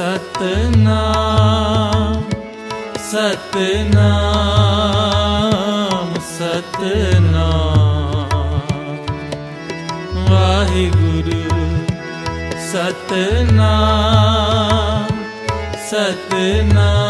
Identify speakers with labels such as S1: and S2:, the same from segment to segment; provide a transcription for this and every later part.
S1: ਸਤਨਾਮ ਸਤਨਾਮ ਸਤਨਾਮ। ਵਾਹਿਗੁਰੂ ਸਤਨਾਮ ਸਤਨਾਮ।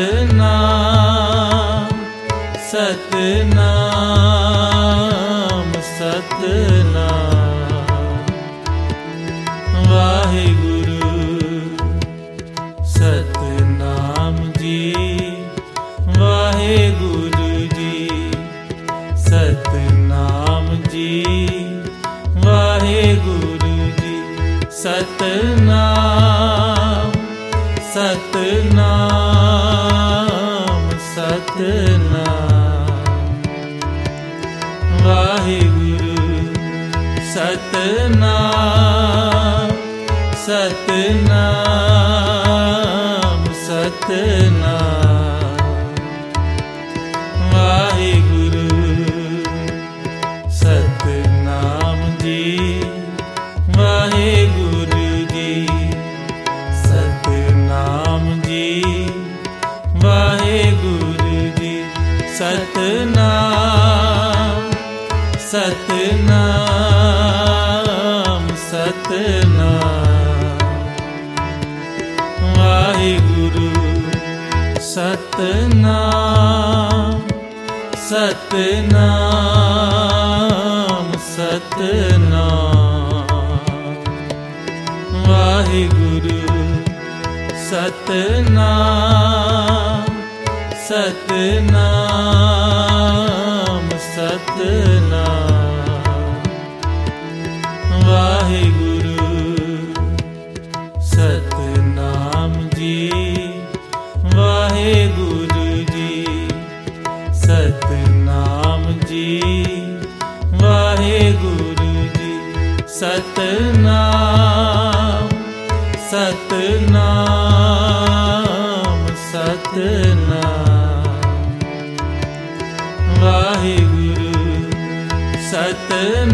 S1: ਸਤਨਾਮ ਸਤਨਾਮ ਸਤਨਾਮ ਸਤਨਾਮ ਸਤਨਾਮ। ਵਾਹਿਗੁਰੂ ਸਤਨਾਮ ਸਤਨਾਮ। ਸਤਨਾਮ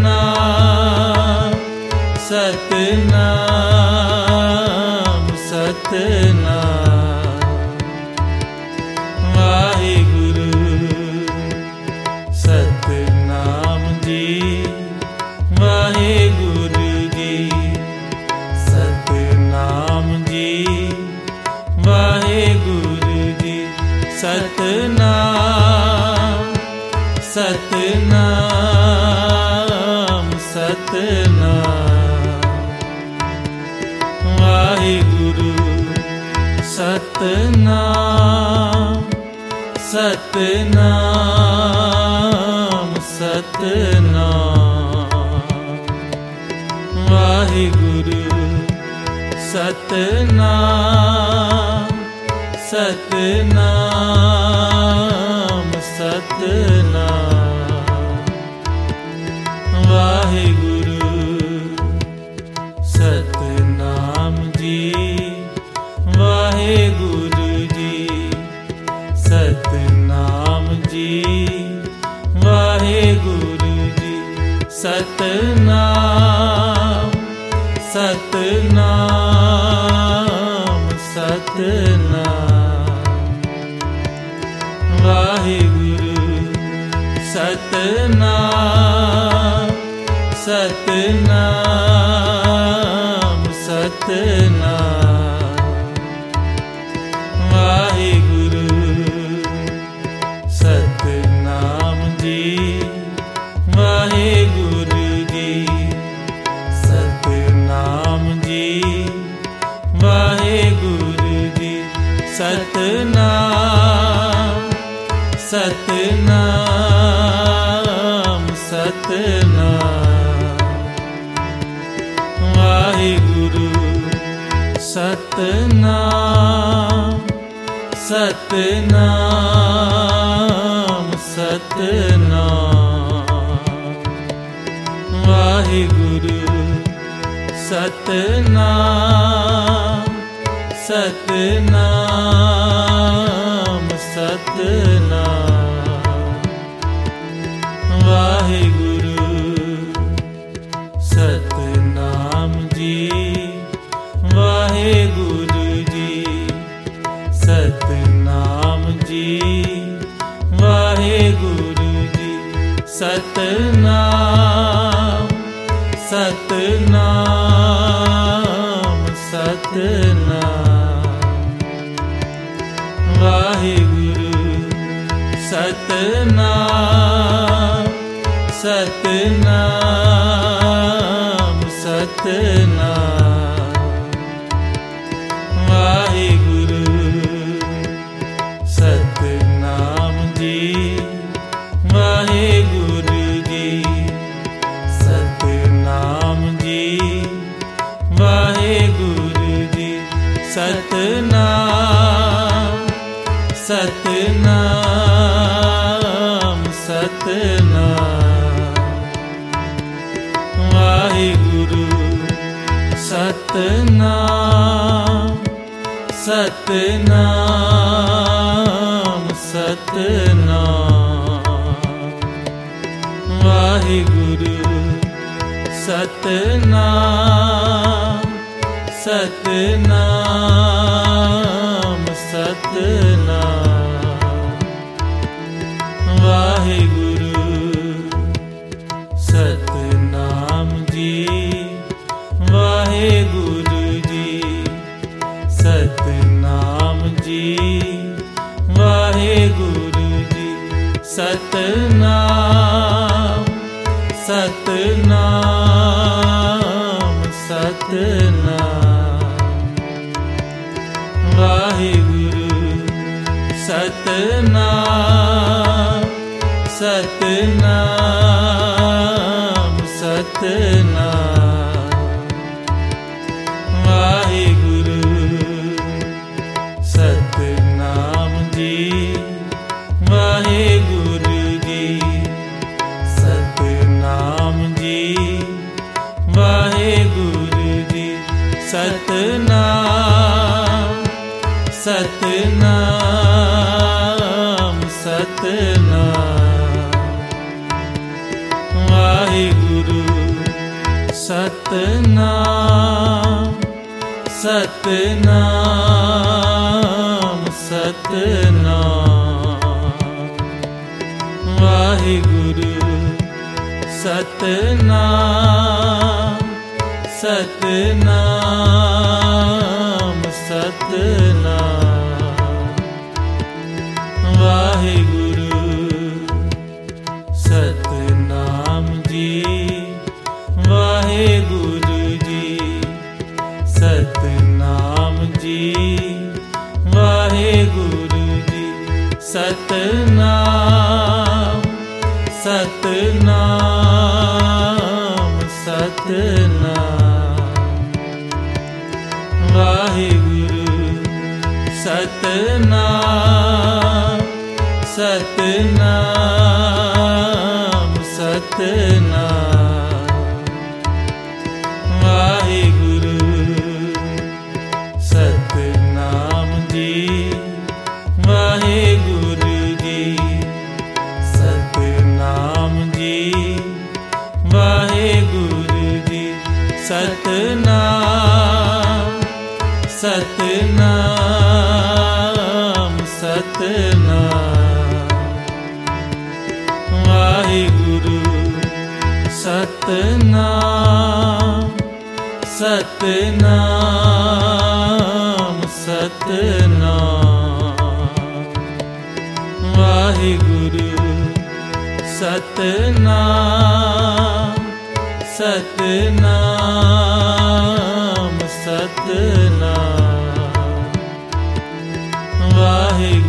S1: ਸਤਨਾਮ ਸਤਨਾਮ। ਸਤਨਾਮ ਸਤਨਾਮ। ਸਤਨਾਮ ਸਤਨਾਮ। ਵਾਹਿਗੁਰੂ ਸਤਨਾਮ ਸਤਨਾਮ ਸਤਨਾਮ। ਸਤਨਾਮ ਸਤਨਾਮ। ਵਾਹਿਗੁਰੂ ਸਤਨਾਮ ਸਤਨਾਮ ਸਤਨਾਮ। ਵਾਹਿਗੁਰੂ ਸਤਨਾਮ ਜੀ। ਵਾਹਿਗੁਰੂ ਜੀ ਸਤ ਵਾਹਿਗੁਰੂ ਜੀ ਸਤਨਾਮ ਸਤਨਾਮ ਸਤਨਾਮ। ਵਾਹਿਗੁਰੂ ਸਤਨਾਮ ਸਤਨਾਮ ਸਤਨਾਮ। ਸਤਨਾਮ ਸਤਨਾਮ। ਵਾਹਿਗੁਰੂ ਸਤਨਾਮ ਸਤਨਾਮ ਸਤਨਾਮ। ਵਾਹਿਗੁਰੂ stay ਸਤਨਾਮ ਸਤਨਾਮ। ਵਾਹਿਗੁਰੂ ਸਤਨਾਮ ਸਤਨਾਮ। ਸਤਨਾਮ ਸਤਨਾਮ। ਵਾਹਿਗੁਰੂ ਸਤਨਾਮ ਸਤਨਾਮ ਸਤਨਾਮ। ਵਾਹਿਗੁਰੂ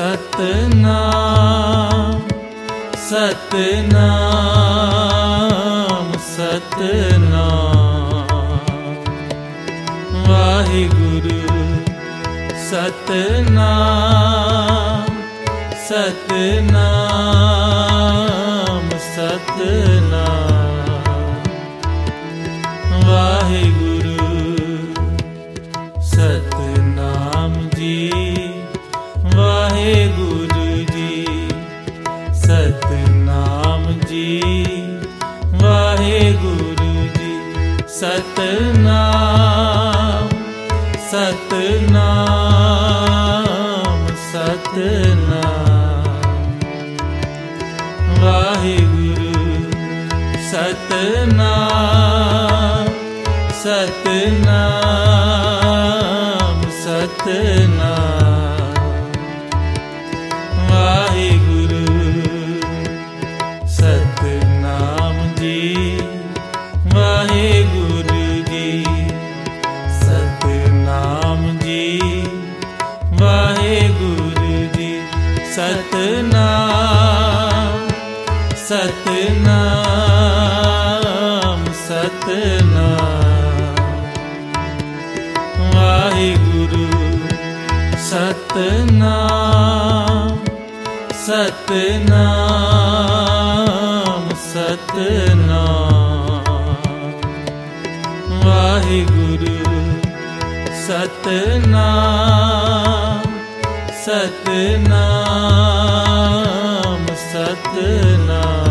S1: ਸਤਨਾਮ ਸਤਨਾਮ ਸਤਨਾਮ। ਵਾਹਿਗੁਰੂ ਸਤਨਾਮ ਸਤਨਾਮ ਸਤਨਾਮ। ਸਤਨਾਮ ਸਤਨਾਮ ਸਤਨਾਮ। ਵਾਹਿਗੁਰੂ ਸਤਨਾਮ ਸਤਨਾਮ ਸਤਨਾਮ। ਸਤਨਾਮ ਸਤਨਾਮ ਸਤਨਾਮ। ਵਾਹਿਗੁਰੂ ਸਤਨਾਮ ਸਤਨਾਮ ਸਤਨਾਮ। ਵਾਹਿਗੁਰੂ ਸਤਨਾਮ। ਸਤਨਾਮ ਸਤਨਾਮ।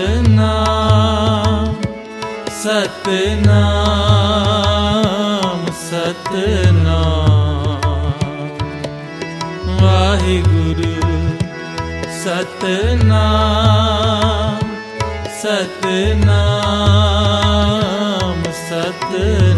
S1: ਸਤਨਾਮ ਸਤਨਾਮ ਸਤਨਾਮ। ਵਾਹਿਗੁਰੂ ਸਤਨਾਮ ਸਤਨਾਮ ਸਤਨਾਮ।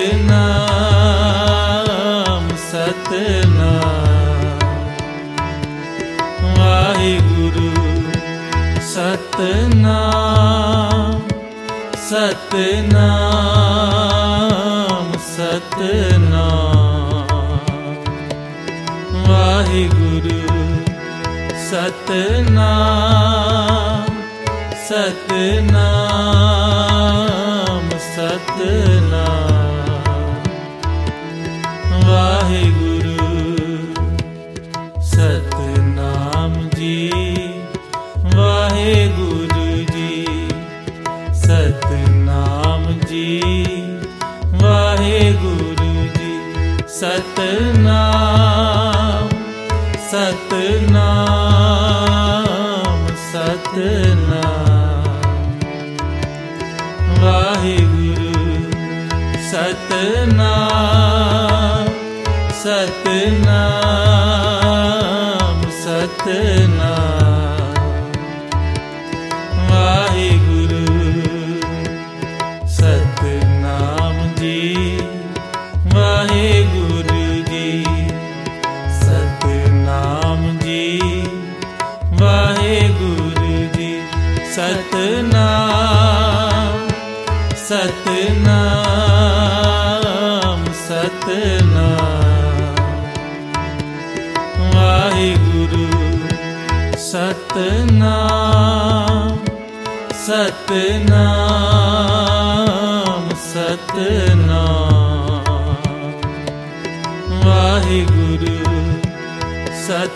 S1: ਸਤਨਾਮ ਸਤਨਾਮ। ਵਾਹਿਗੁਰੂ ਸਤਨਾਮ ਸਤਨਾਮ ਸਤਨਾਮ। ਵਾਹਿਗੁਰੂ ਸਤਨਾਮ ਸਤਨਾਮ। ਸਤਨਾਮ ਸਤਨਾਮ।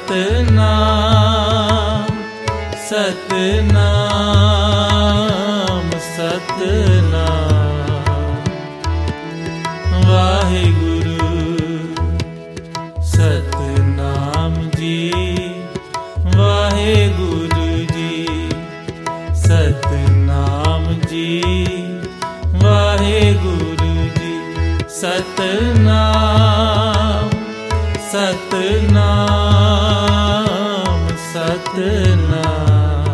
S1: ਸਤਨਾਮ ਸਤਨਾਮ ਸਤਨਾਮ। ਵਾਹਿਗੁਰੂ ਸਤਨਾਮ ਜੀ। ਵਾਹਿਗੁਰੂ ਜੀ ਸਤਨਾਮ ਜੀ। ਵਾਹਿਗੁਰੂ ਜੀ ਸਤਨਾਮ ਸਤਨਾਮ। ਸਤਨਾਮ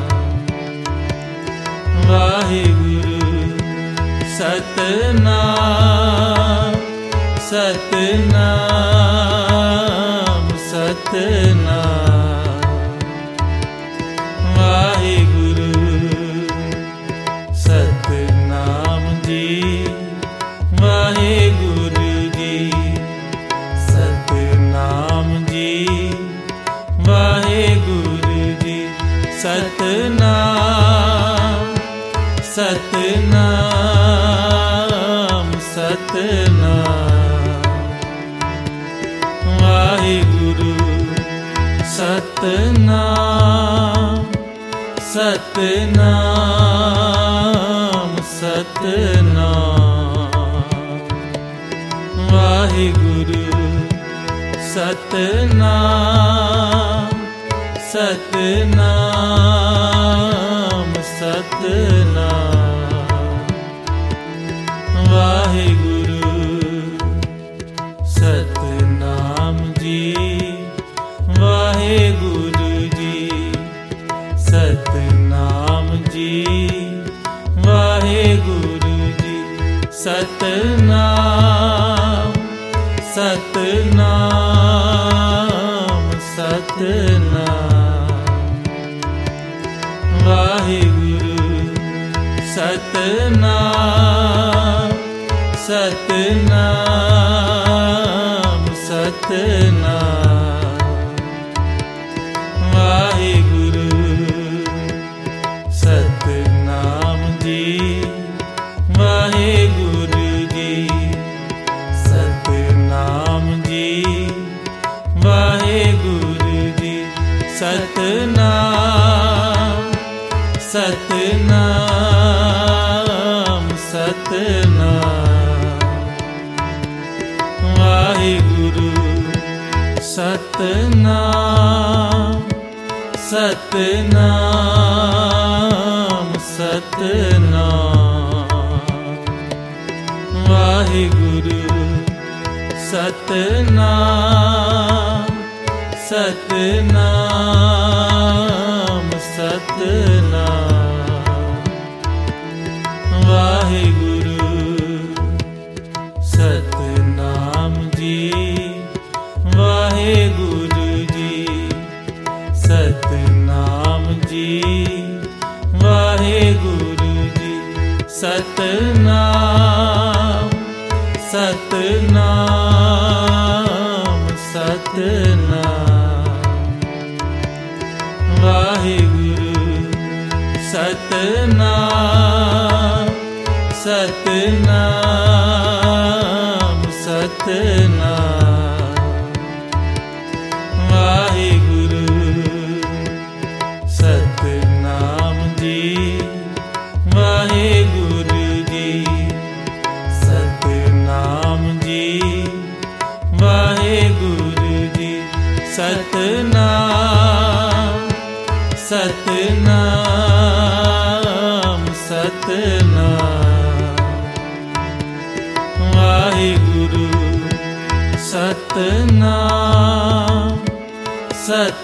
S1: ਵਾਹਿਗੁਰੂ ਸਤਨਾਮ ਸਤਨਾਮ ਸਤਨਾਮ। ਸਤਨਾਮ ਸਤਨਾਮ ਸਤਨਾਮ। ਵਾਹਿਗੁਰੂ ਸਤਨਾਮ ਜੀ। ਵਾਹਿਗੁਰੂ ਜੀ ਸਤਨਾਮ ਜੀ। ਵਾਹਿਗੁਰੂ ਜੀ ਸਤਨਾਮ ਸਤਨਾਮ ਸਤਨਾਮ ਵਾਹਿਗੁਰੂ ਸਤਨਾਮ ਸਤਨਾਮ ਸਤਨਾਮ। ਸਤਨਾਮ ਸਤਨਾਮ। ਵਾਹਿਗੁਰੂ ਸਤਨਾਮ ਸਤਨਾਮ ਸਤਨਾਮ। ਵਾਹਿਗੁਰੂ the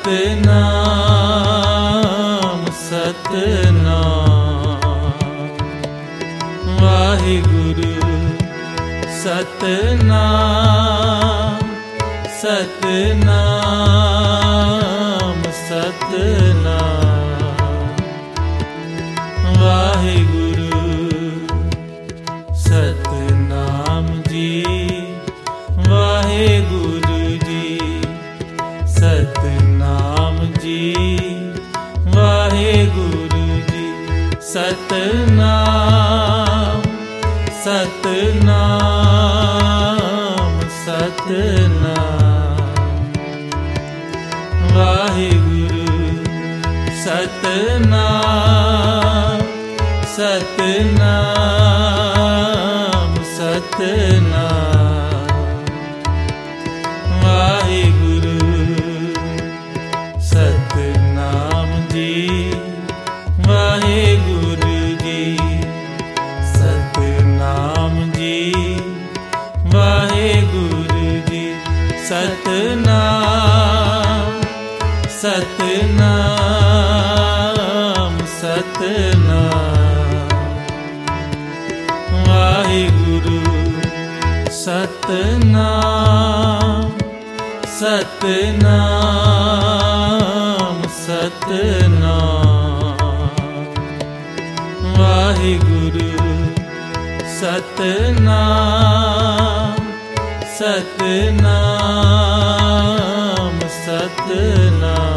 S1: ਸਤਨਾਮ ਸਤਨਾਮ। ਵਾਹਿਗੁਰੂ ਸਤਨਾਮ ਸਤਨਾਮ ਸਤਨਾਮ। ਸਤਨਾਮ ਵਾਹਿਗੁਰੂ ਸਤਨਾਮ ਸਤਨਾਮ ਸਤਨਾਮ।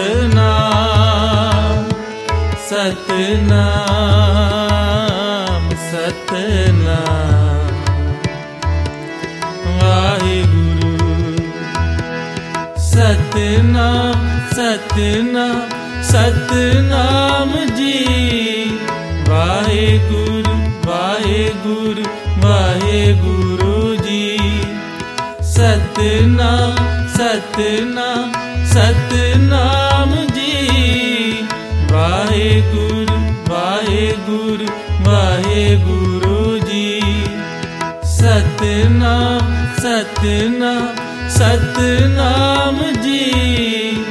S1: ਸਤਨਾਮ ਸਤਨਾਮ ਸਤਨਾਮ। ਵਾਹਿਗੁਰੂ ਸਤਨਾਮ ਸਤਨਾਮ ਸਤਨਾਮ ਜੀ। ਵਾਹਿਗੁਰੂ ਵਾਹਿਗੁਰੂ ਵਾਹਿਗੁਰੂ ਜੀ। ਸਤਨਾਮ ਸਤਨਾਮ ਸਤਨਾਮ ਸਤਨਾਮ ਸਤਨਾਮ ਜੀ।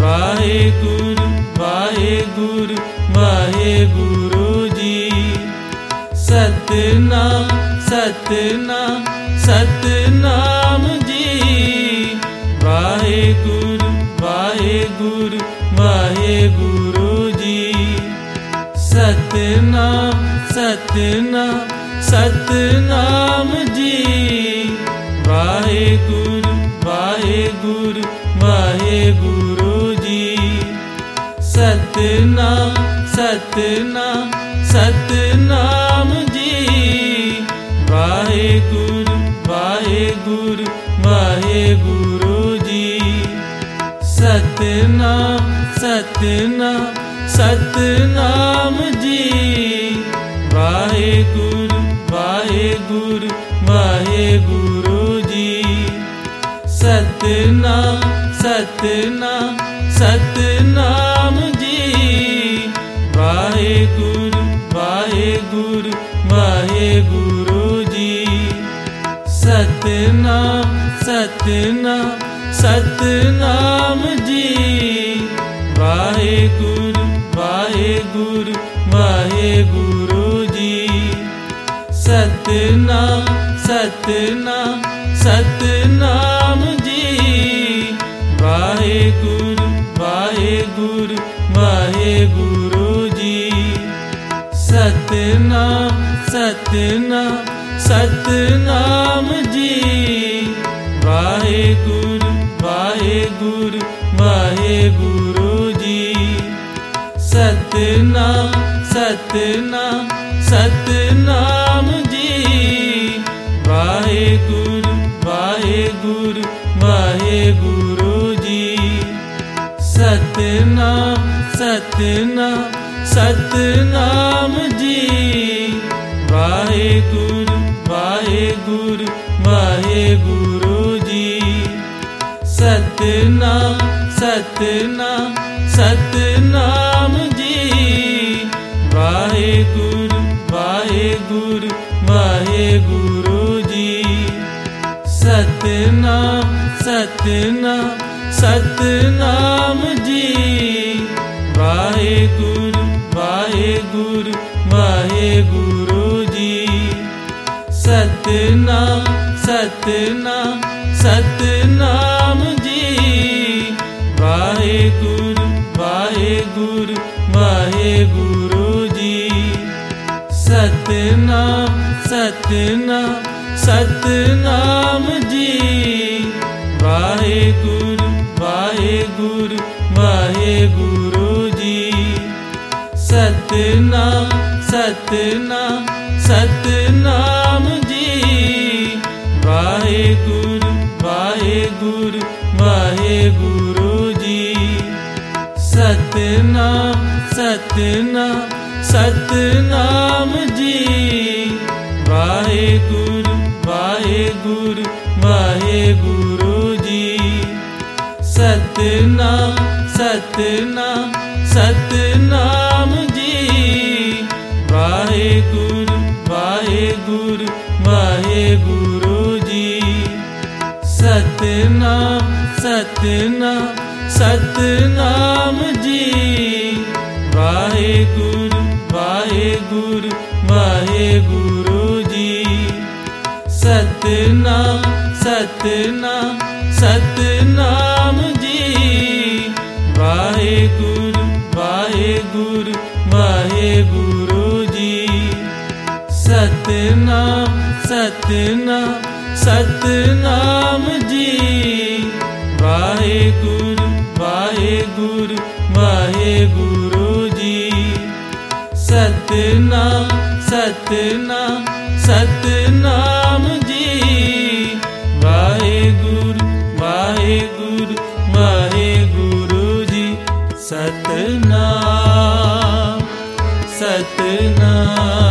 S1: ਵਾਹਿਗੁਰੂ ਵਾਹਿਗੁਰੂ ਵਾਹਿਗੁਰੂ ਜੀ। ਸਤਨਾਮ ਸਤਨਾਮ ਸਤਨਾਮ ਜੀ। ਵਾਹਿਗੁਰੂ ਵਾਹਿਗੁਰੂ ਵਾਹਿਗੁਰੂ ਜੀ। ਸਤਨਾਮ ਸਤਨਾਮ ਸਤਨਾਮ ਜੀ। ਵਾਹਿਗੁਰੂ ਵਾਹਿਗੁਰੂ ਵਾਹਿਗੁਰੂ ਜੀ। ਸਤਨਾਮ ਸਤਨਾਮ ਸਤਨਾਮ ਜੀ। ਵਾਹਿਗੁਰੂ ਵਾਹਿਗੁਰੂ ਵਾਹਿਗੁਰੂ ਜੀ। ਸਤਨਾਮ ਸਤਨਾਮ ਸਤਨਾਮ। ਸਤਨਾਮ ਸਤਨਾਮ ਸਤਨਾਮ ਜੀ। ਵਾਹਿਗੁਰੂ ਵਾਹਿਗੁਰੂ ਵਾਹਿਗੁਰੂ ਜੀ। ਸਤਨਾਮ ਸਤਨਾਮ ਸਤਨਾਮ ਜੀ। ਵਾਹਿਗੁਰੂ ਵਾਹਿਗੁਰੂ ਵਾਹਿਗੁਰੂ ਜੀ। ਸਤਨਾਮ ਸਤਨਾਮ ਵਾਹਿਗੁਰੂ ਜੀ। ਸਤਨਾਮ ਸਤਨਾਮ ਸਤਨਾਮ ਜੀ। ਵਾਹਿਗੁਰੂ ਵਾਹਿਗੁਰੂ ਵਾਹਿਗੁਰੂ ਜੀ। ਸਤਨਾਮ ਸਤਨਾਮ ਸਤਨਾਮ ਸਤਨਾਮ ਸਤਨਾਮ ਜੀ। ਵਾਹਿਗੁਰੂ ਵਾਹਿਗੁਰੂ ਵਾਹਿਗੁਰੂ ਜੀ। ਸਤਨਾਮ ਸਤਨਾ ਸਤਨਾਮ ਜੀ। ਵਾਹਿਗੁਰੂ ਵਾਹਿਗੁਰੂ ਵਾਹਿਗੁਰੂ ਜੀ। ਸਤਨਾ ਸਤਨਾ ਸਤਨਾਮ ਜੀ। ਵਾਹਿਗੁਰੂ ਵਾਹਿਗੁਰੂ ਵਾਹਿਗੁਰੂ ਜੀ। ਸਤਨਾਮ ਸਤਨਾਮ ਸਤਨਾਮ ਜੀ। ਵਾਹਿਗੁਰੂ ਵਾਹਿਗੁਰੂ ਵਾਹਿਗੁਰੂ ਜੀ। ਸਤਨਾਮ ਸਤਨਾਮ ਸਤਨਾਮ ਜੀ। ਵਾਹਿਗੁਰੂ ਵਾਹਿਗੁਰੂ ਵਾਹਿਗੁਰੂ ਸਤਨਾਮ ਸਤਨਾਮ ਸਤਨਾਮ ਜੀ। ਵਾਹਿਗੁਰੂ ਵਾਹਿਗੁਰੂ ਵਾਹਿਗੁਰੂ ਜੀ। ਸਤਨਾਮ ਸਤਨਾਮ ਸਤਨਾਮ ਜੀ। ਵਾਹਿਗੁਰੂ ਵਾਹਿਗੁਰੂ ਵਾਹਿਗੁਰੂ ਜੀ। ਸਤਨਾਮ ਸਤਨਾਮ ਵਾਹਿਗੁਰੂ ਵਾਹਿਗੁਰੂ ਜੀ। ਸਤਨਾਮ ਸਤਨਾਮ ਸਤਨਾਮ ਜੀ। ਵਾਹਿਗੁਰੂ ਵਾਹਿਗੁਰੂ ਵਾਹਿਗੁਰੂ ਜੀ। ਸਤਨਾਮ ਸਤਨਾਮ ਸਤਨਾਮ ਸਤਨਾਮ ਸਤਨਾਮ ਸਤਨਾਮ ਜੀ। ਵਾਹਿਗੁਰੂ ਵਾਹਿਗੁਰੂ ਵਾਹਿਗੁਰੂ ਜੀ। ਸਤਨਾਮ ਸਤਨਾਮ ਸਤਨਾਮ ਜੀ। ਵਾਹਿਗੁਰੂ ਵਾਹਿਗੁਰੂ ਵਾਹਿਗੁਰੂ ਜੀ। ਸਤਨਾਮ ਸਤਨਾਮ।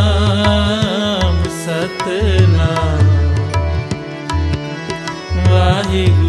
S1: You.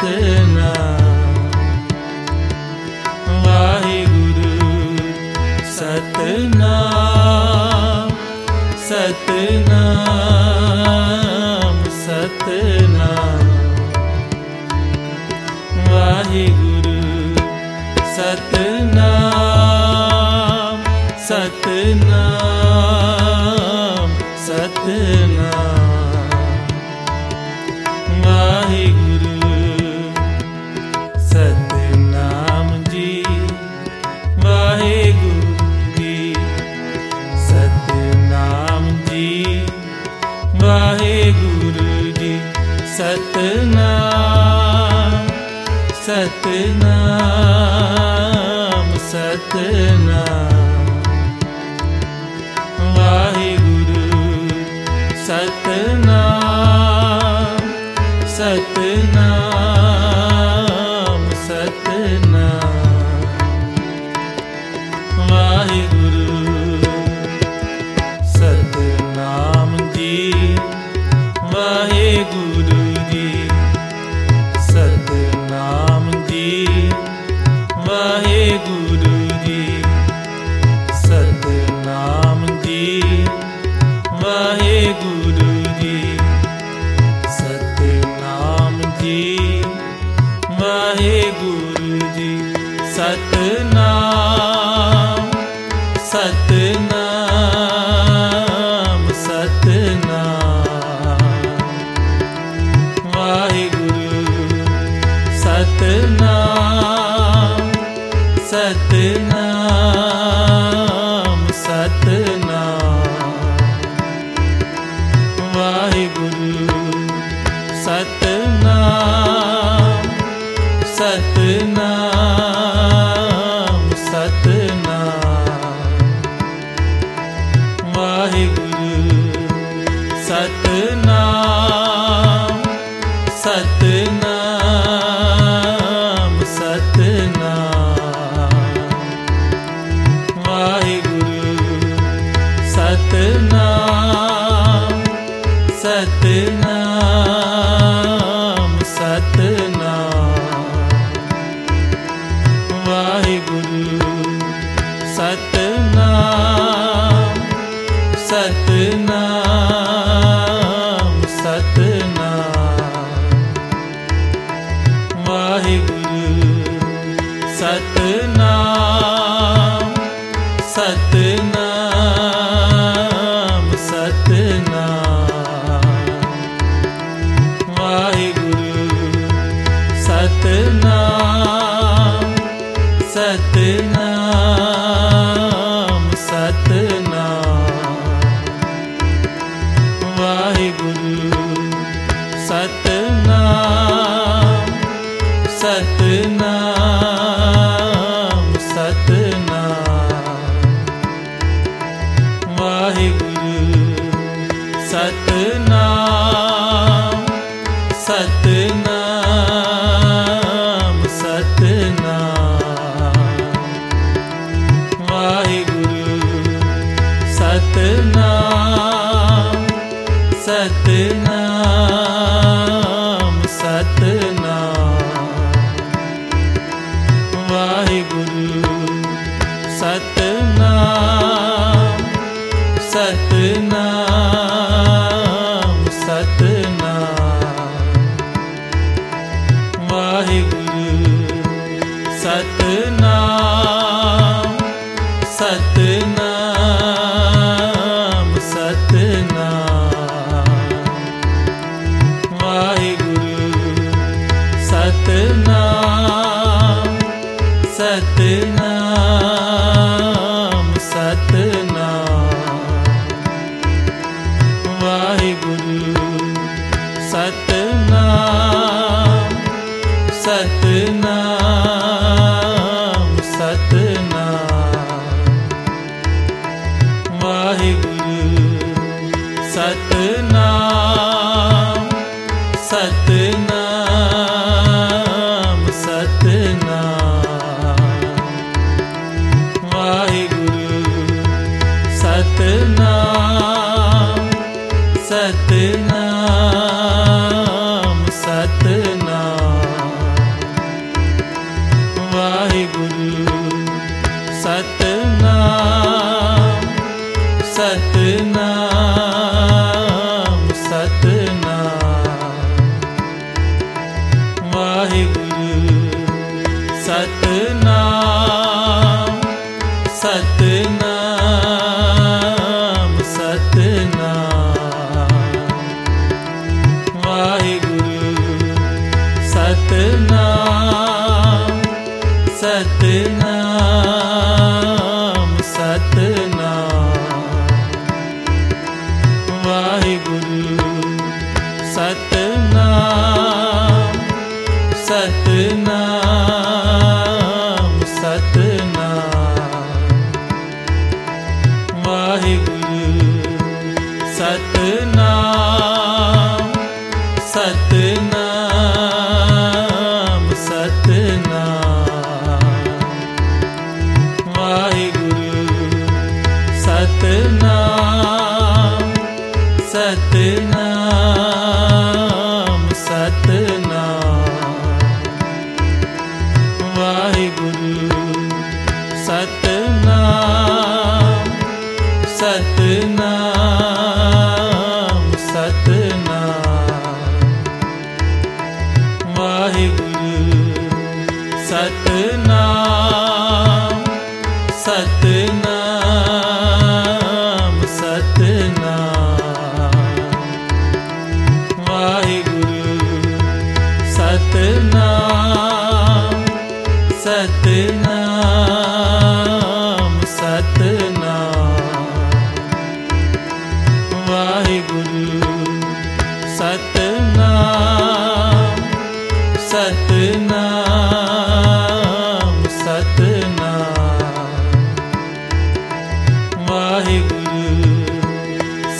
S1: Ten ਸਤਿ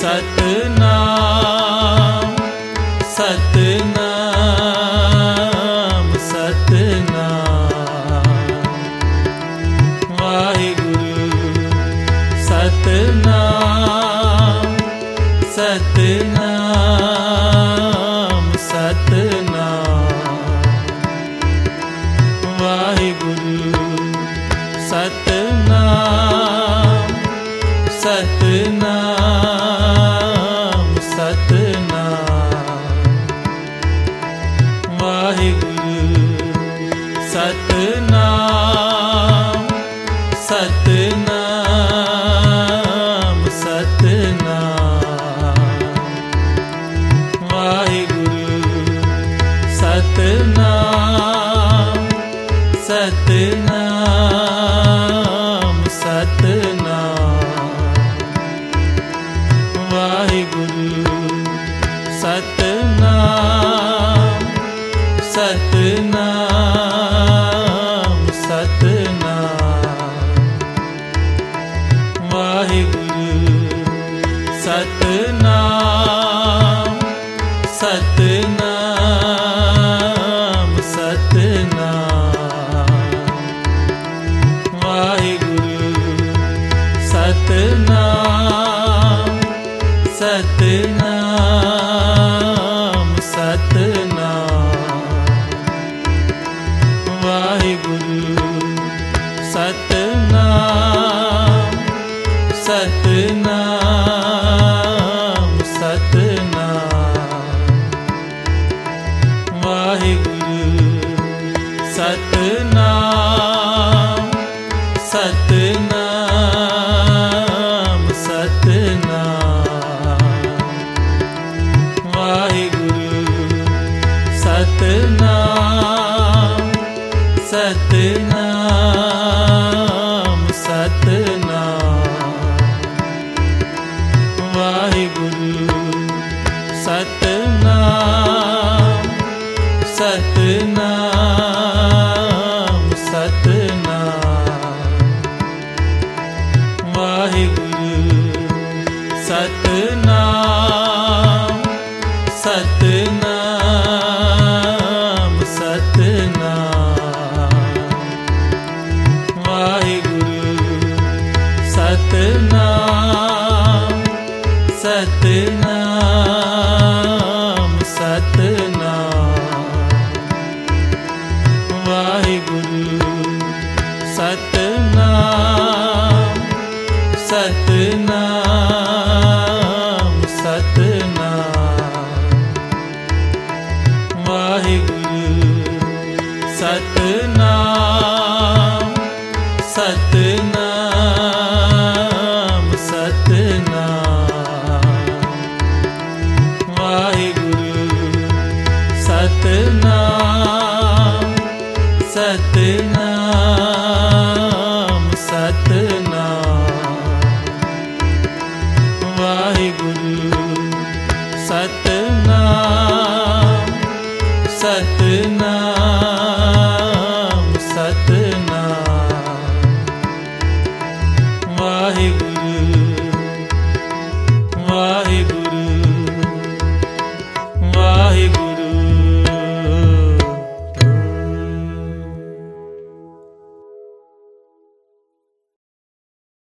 S1: ਸਤਨਾਮ।